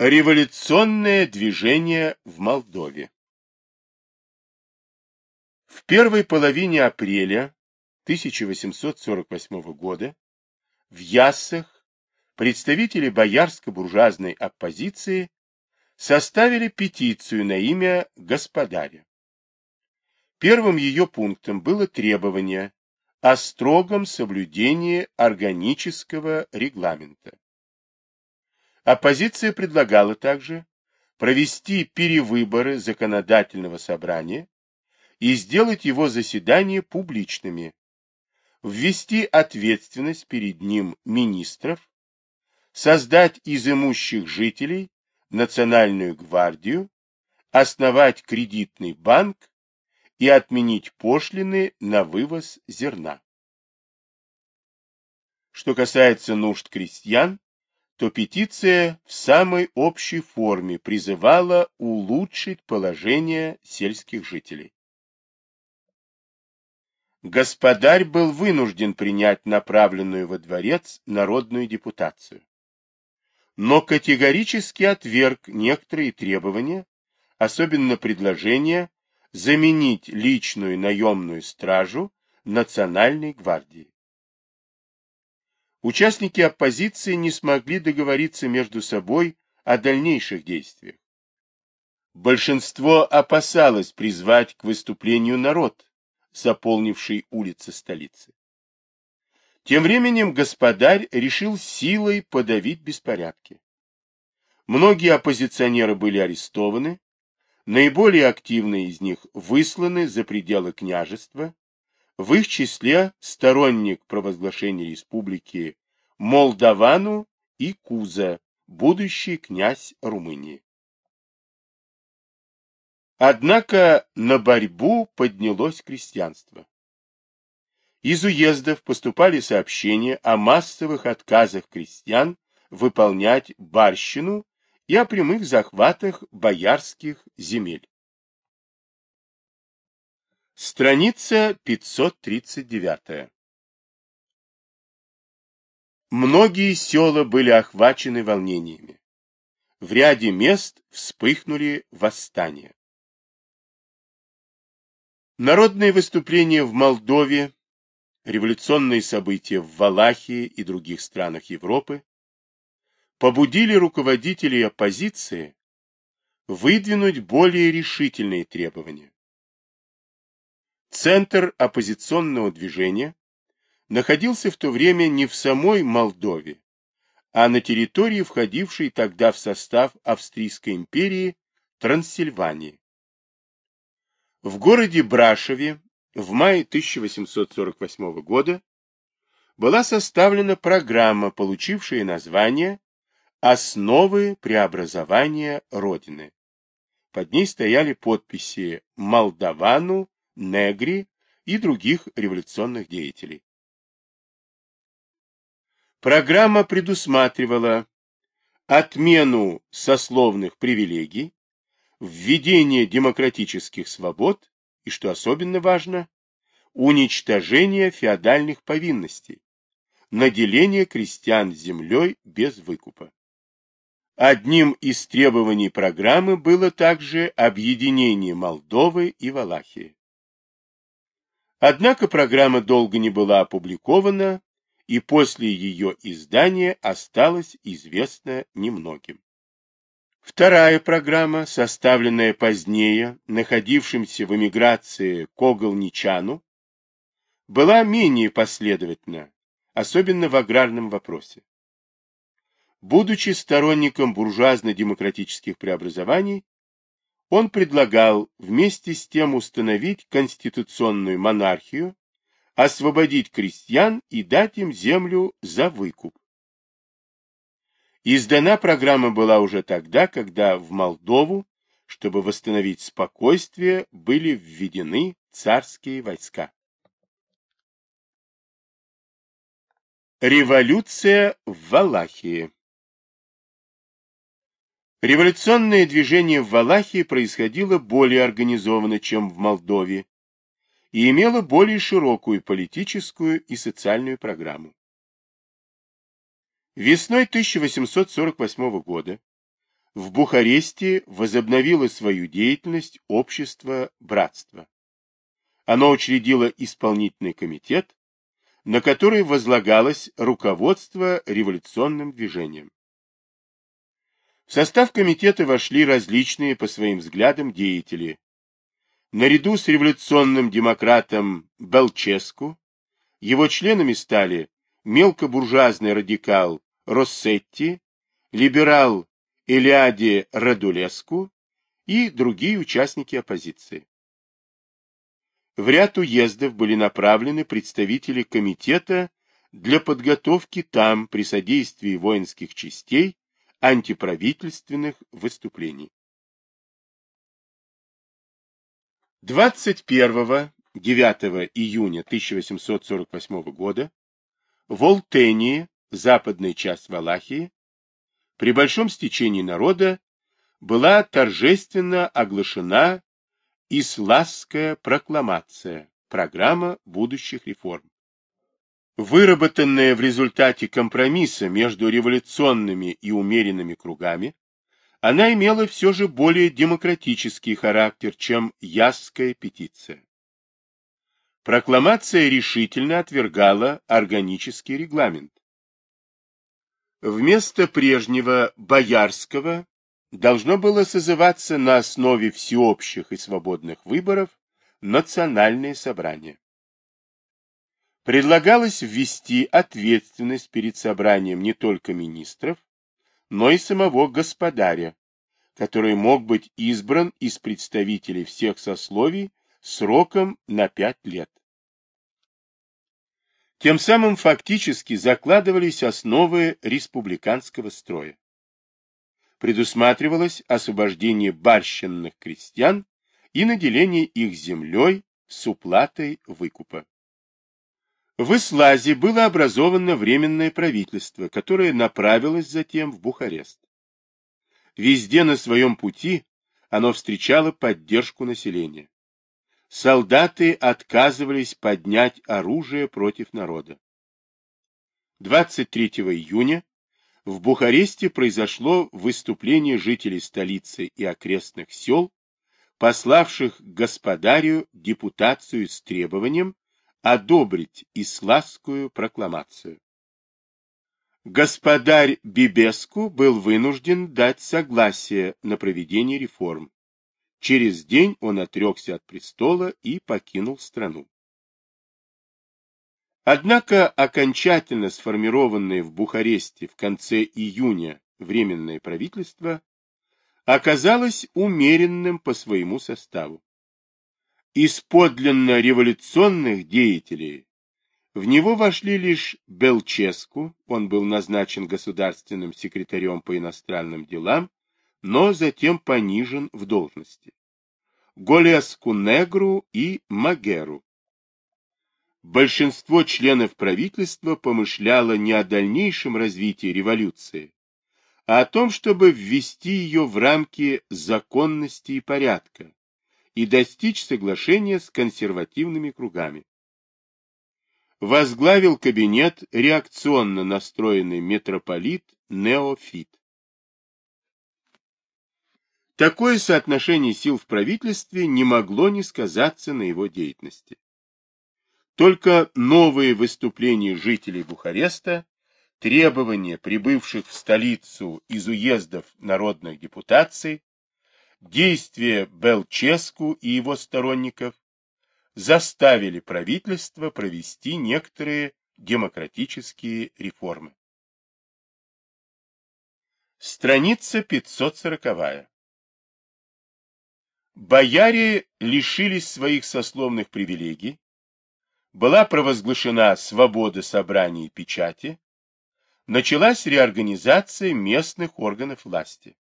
Революционное движение в Молдове В первой половине апреля 1848 года в Яссах представители боярско-буржуазной оппозиции составили петицию на имя господаря. Первым ее пунктом было требование о строгом соблюдении органического регламента. Оппозиция предлагала также провести перевыборы законодательного собрания и сделать его заседания публичными, ввести ответственность перед ним министров, создать из имущих жителей национальную гвардию, основать кредитный банк и отменить пошлины на вывоз зерна. Что касается нужд крестьян, то петиция в самой общей форме призывала улучшить положение сельских жителей. Господарь был вынужден принять направленную во дворец народную депутацию, но категорически отверг некоторые требования, особенно предложение заменить личную наемную стражу Национальной гвардии. Участники оппозиции не смогли договориться между собой о дальнейших действиях. Большинство опасалось призвать к выступлению народ, заполнивший улицы столицы. Тем временем господарь решил силой подавить беспорядки. Многие оппозиционеры были арестованы, наиболее активные из них высланы за пределы княжества, в их числе сторонник провозглашения республики Молдавану и Куза, будущий князь Румынии. Однако на борьбу поднялось крестьянство. Из уездов поступали сообщения о массовых отказах крестьян выполнять барщину и о прямых захватах боярских земель. Страница 539. Многие села были охвачены волнениями. В ряде мест вспыхнули восстания. Народные выступления в Молдове, революционные события в Валахии и других странах Европы побудили руководителей оппозиции выдвинуть более решительные требования. Центр оппозиционного движения находился в то время не в самой Молдове, а на территории, входившей тогда в состав Австрийской империи Трансильвании. В городе Брашеве в мае 1848 года была составлена программа, получившая название «Основы преобразования Родины». Под ней стояли подписи Молдавану, Негри и других революционных деятелей. Программа предусматривала отмену сословных привилегий, введение демократических свобод и, что особенно важно, уничтожение феодальных повинностей, наделение крестьян землей без выкупа. Одним из требований программы было также объединение Молдовы и Валахии. Однако программа долго не была опубликована, и после ее издания осталась известна немногим. Вторая программа, составленная позднее, находившимся в эмиграции Коголничану, была менее последовательна, особенно в аграрном вопросе. Будучи сторонником буржуазно-демократических преобразований, он предлагал вместе с тем установить конституционную монархию освободить крестьян и дать им землю за выкуп. Издана программа была уже тогда, когда в Молдову, чтобы восстановить спокойствие, были введены царские войска. Революция в Валахии Революционное движение в Валахии происходило более организованно, чем в Молдове, и имела более широкую политическую и социальную программу. Весной 1848 года в Бухаресте возобновило свою деятельность общество братства. Оно учредило исполнительный комитет, на который возлагалось руководство революционным движением. В состав комитета вошли различные по своим взглядам деятели. Наряду с революционным демократом Белческу его членами стали мелкобуржуазный радикал Россетти, либерал Элиаде Радулеску и другие участники оппозиции. В ряд уездов были направлены представители комитета для подготовки там при содействии воинских частей антиправительственных выступлений. 21-9 июня 1848 года в Олтении, западная часть Валахии, при большом стечении народа была торжественно оглашена Исласская прокламация, программа будущих реформ. Выработанная в результате компромисса между революционными и умеренными кругами, она имела все же более демократический характер, чем Ясская петиция. Прокламация решительно отвергала органический регламент. Вместо прежнего боярского должно было созываться на основе всеобщих и свободных выборов национальное собрание предлагалось ввести ответственность перед собранием не только министров, но и самого господаря, который мог быть избран из представителей всех сословий сроком на пять лет. Тем самым фактически закладывались основы республиканского строя. Предусматривалось освобождение барщинных крестьян и наделение их землей с уплатой выкупа. В Ислазе было образовано Временное правительство, которое направилось затем в Бухарест. Везде на своем пути оно встречало поддержку населения. Солдаты отказывались поднять оружие против народа. 23 июня в Бухаресте произошло выступление жителей столицы и окрестных сел, пославших господарю депутацию с требованием одобрить исласскую прокламацию. Господарь Бибеску был вынужден дать согласие на проведение реформ. Через день он отрекся от престола и покинул страну. Однако окончательно сформированное в Бухаресте в конце июня Временное правительство оказалось умеренным по своему составу из подлинно революционных деятелей. В него вошли лишь Белческу, он был назначен государственным секретарем по иностранным делам, но затем понижен в должности, Голеску Негру и Магеру. Большинство членов правительства помышляло не о дальнейшем развитии революции, а о том, чтобы ввести ее в рамки законности и порядка, и достичь соглашения с консервативными кругами. Возглавил кабинет реакционно настроенный митрополит Неофит. Такое соотношение сил в правительстве не могло не сказаться на его деятельности. Только новые выступления жителей Бухареста, требования прибывших в столицу из уездов народных депутаций, Действия Белческу и его сторонников заставили правительство провести некоторые демократические реформы. Страница 540. Бояре лишились своих сословных привилегий, была провозглашена свобода собраний и печати, началась реорганизация местных органов власти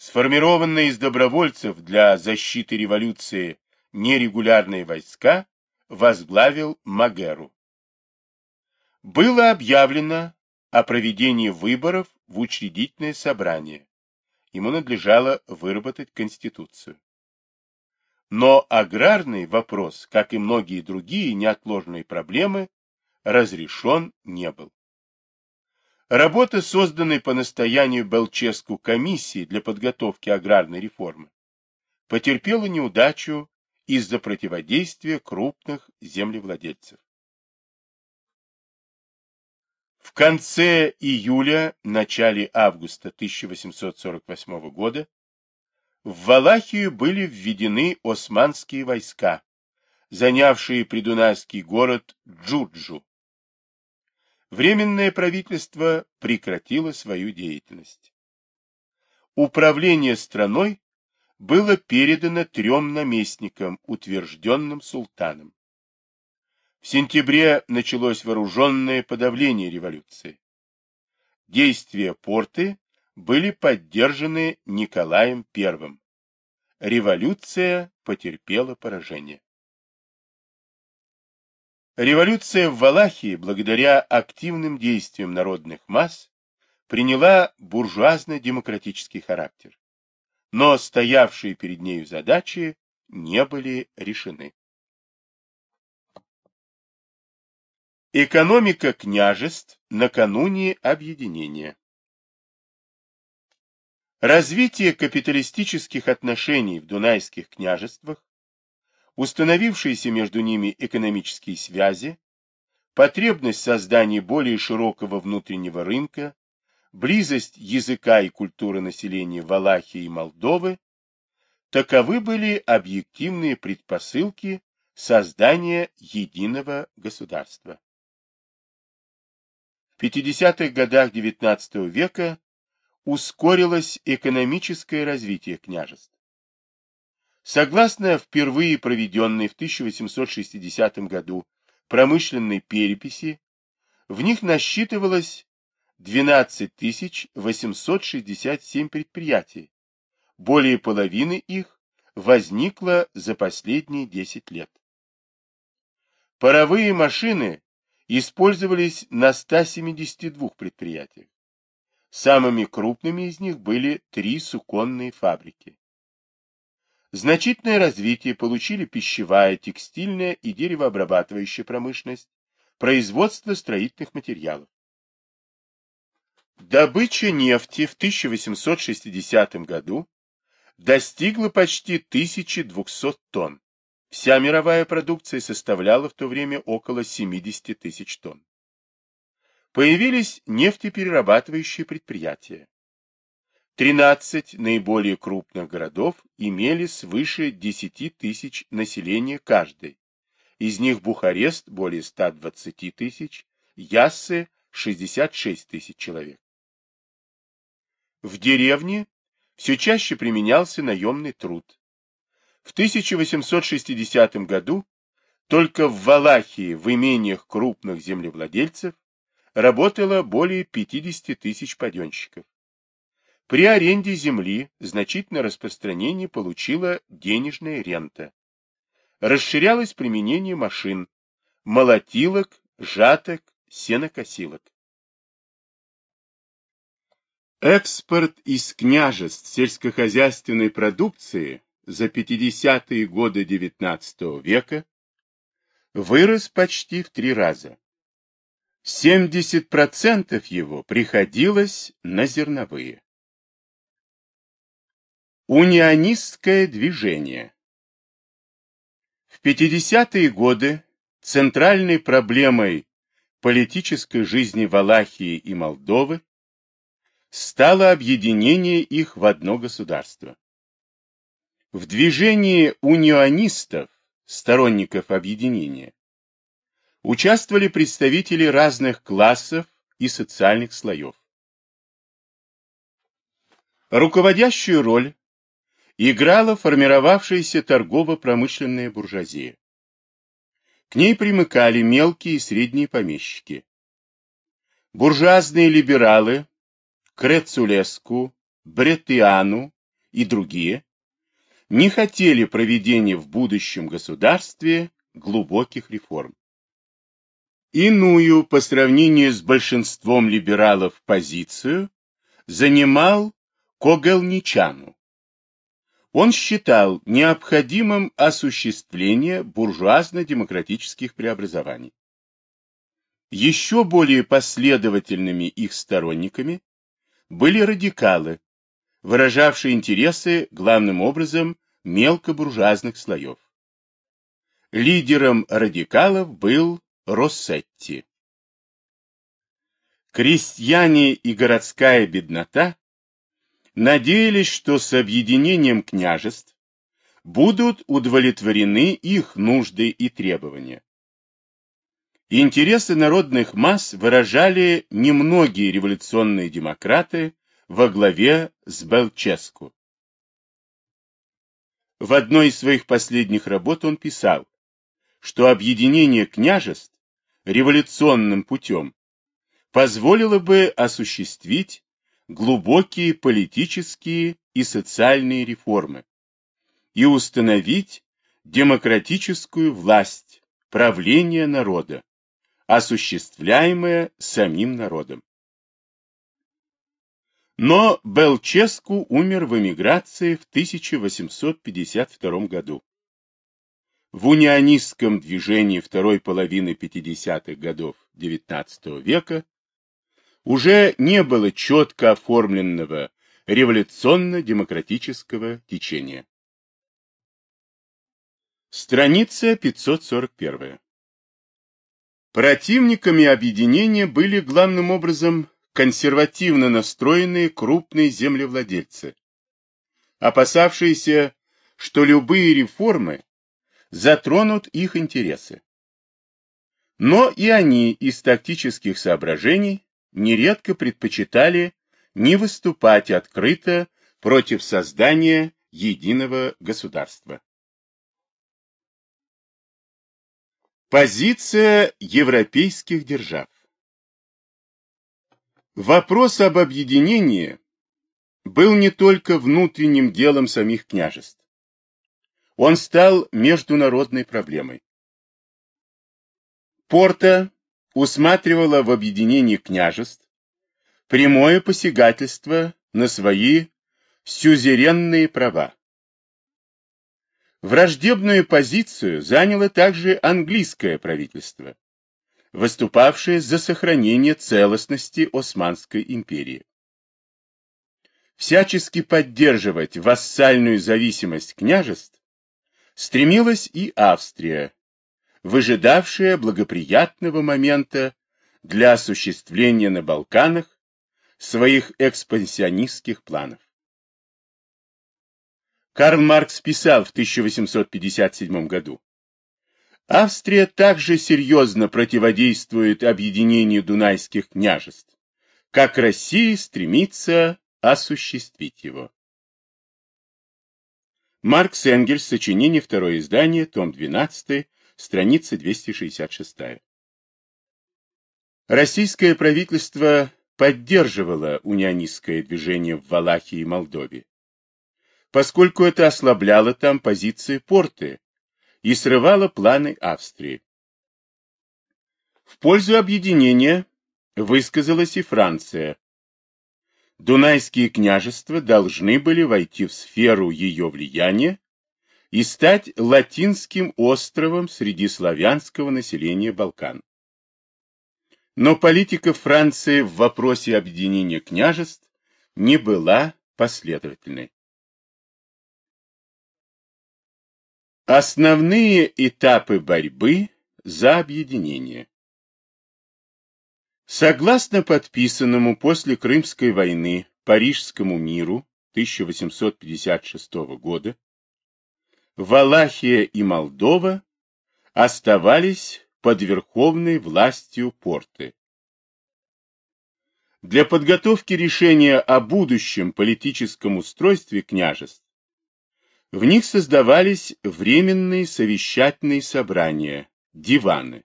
сформированные из добровольцев для защиты революции нерегулярные войска, возглавил Магеру. Было объявлено о проведении выборов в учредительное собрание. Ему надлежало выработать Конституцию. Но аграрный вопрос, как и многие другие неотложные проблемы, разрешен не был. Работа, созданная по настоянию Белческу комиссии для подготовки аграрной реформы, потерпела неудачу из-за противодействия крупных землевладельцев. В конце июля, начале августа 1848 года в Валахию были введены османские войска, занявшие придунайский город Джуджу. Временное правительство прекратило свою деятельность. Управление страной было передано трем наместникам, утвержденным султаном. В сентябре началось вооруженное подавление революции. Действия порты были поддержаны Николаем I. Революция потерпела поражение. Революция в Валахии, благодаря активным действиям народных масс, приняла буржуазно-демократический характер. Но стоявшие перед нею задачи не были решены. Экономика княжеств накануне объединения Развитие капиталистических отношений в Дунайских княжествах установившиеся между ними экономические связи, потребность создания более широкого внутреннего рынка, близость языка и культуры населения Валахии и Молдовы, таковы были объективные предпосылки создания единого государства. В 50-х годах XIX века ускорилось экономическое развитие княжеств. Согласно впервые проведенной в 1860 году промышленной переписи, в них насчитывалось 12 867 предприятий. Более половины их возникло за последние 10 лет. Паровые машины использовались на 172 предприятиях. Самыми крупными из них были три суконные фабрики. Значительное развитие получили пищевая, текстильная и деревообрабатывающая промышленность, производство строительных материалов. Добыча нефти в 1860 году достигла почти 1200 тонн. Вся мировая продукция составляла в то время около 70 тысяч тонн. Появились нефтеперерабатывающие предприятия. 13 наиболее крупных городов имели свыше 10 тысяч населения каждый. Из них Бухарест более 120 тысяч, Яссы 66 тысяч человек. В деревне все чаще применялся наемный труд. В 1860 году только в Валахии, в имениях крупных землевладельцев, работало более 50 тысяч паденщиков. При аренде земли значительное распространение получила денежная рента. Расширялось применение машин, молотилок, жаток, сенокосилок. Экспорт из княжеств сельскохозяйственной продукции за 50-е годы XIX века вырос почти в три раза. 70% его приходилось на зерновые. Унионистское движение В 50-е годы центральной проблемой политической жизни Валахии и Молдовы стало объединение их в одно государство. В движении унионистов, сторонников объединения, участвовали представители разных классов и социальных слоев. Руководящую роль играла формировавшаяся торгово-промышленная буржуазия. К ней примыкали мелкие и средние помещики. Буржуазные либералы Крецулеску, Бретиану и другие не хотели проведения в будущем государстве глубоких реформ. Иную по сравнению с большинством либералов позицию занимал Когелничану он считал необходимым осуществление буржуазно-демократических преобразований. Еще более последовательными их сторонниками были радикалы, выражавшие интересы главным образом мелкобуржуазных слоев. Лидером радикалов был Россетти. Крестьяне и городская беднота надеялись, что с объединением княжеств будут удовлетворены их нужды и требования. Интересы народных масс выражали немногие революционные демократы во главе с Белческу. В одной из своих последних работ он писал, что объединение княжеств революционным путем позволило бы осуществить глубокие политические и социальные реформы и установить демократическую власть, правление народа, осуществляемое самим народом. Но Белческу умер в эмиграции в 1852 году. В унионистском движении второй половины 50-х годов XIX века уже не было четко оформленного революционно-демократического течения. Страница 541. Противниками объединения были главным образом консервативно настроенные крупные землевладельцы, опасавшиеся, что любые реформы затронут их интересы. Но и они из тактических соображений нередко предпочитали не выступать открыто против создания единого государства. Позиция европейских держав Вопрос об объединении был не только внутренним делом самих княжеств. Он стал международной проблемой. Порта усматривала в объединении княжеств прямое посягательство на свои сюзеренные права. Враждебную позицию заняло также английское правительство, выступавшее за сохранение целостности Османской империи. Всячески поддерживать вассальную зависимость княжеств стремилась и Австрия, выжидавшая благоприятного момента для осуществления на Балканах своих экспансионистских планов. Карл Маркс писал в 1857 году, Австрия также серьезно противодействует объединению дунайских княжеств, как Россия стремится осуществить его. Маркс Энгельс, сочинение, второе издание, том 12, страница 266. Российское правительство поддерживало унионистское движение в Валахии и Молдове поскольку это ослабляло там позиции порты и срывало планы Австрии. В пользу объединения высказалась и Франция. Дунайские княжества должны были войти в сферу ее влияния и стать латинским островом среди славянского населения Балкан. Но политика Франции в вопросе объединения княжеств не была последовательной. Основные этапы борьбы за объединение. Согласно подписанному после Крымской войны Парижскому миру 1856 года, Валахия и Молдова оставались под верховной властью порты. Для подготовки решения о будущем политическом устройстве княжеств в них создавались временные совещательные собрания, диваны.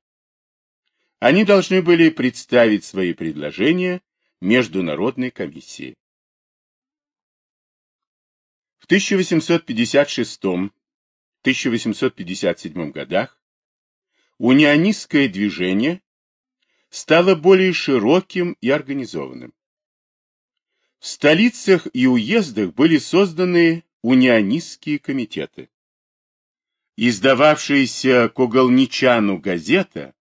Они должны были представить свои предложения Международной комиссии. В 1856-1857 годах унионистское движение стало более широким и организованным. В столицах и уездах были созданы унионистские комитеты. Издававшаяся Коголничану газета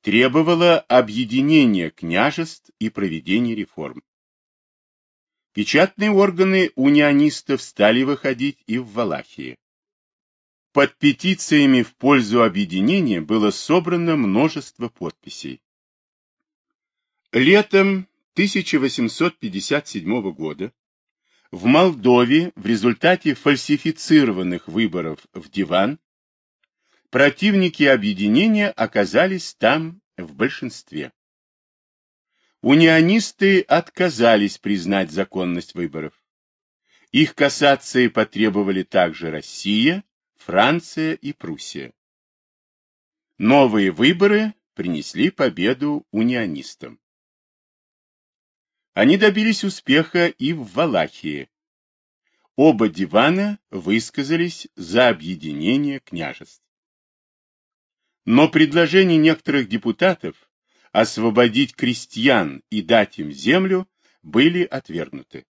требовала объединения княжеств и проведения реформ. Печатные органы унионистов стали выходить и в Валахии. Под петициями в пользу объединения было собрано множество подписей. Летом 1857 года в Молдове в результате фальсифицированных выборов в диван противники объединения оказались там в большинстве. Унионисты отказались признать законность выборов. Их кассации потребовали также Россия, Франция и Пруссия. Новые выборы принесли победу унионистам. Они добились успеха и в Валахии. Оба дивана высказались за объединение княжеств. Но предложения некоторых депутатов освободить крестьян и дать им землю были отвергнуты.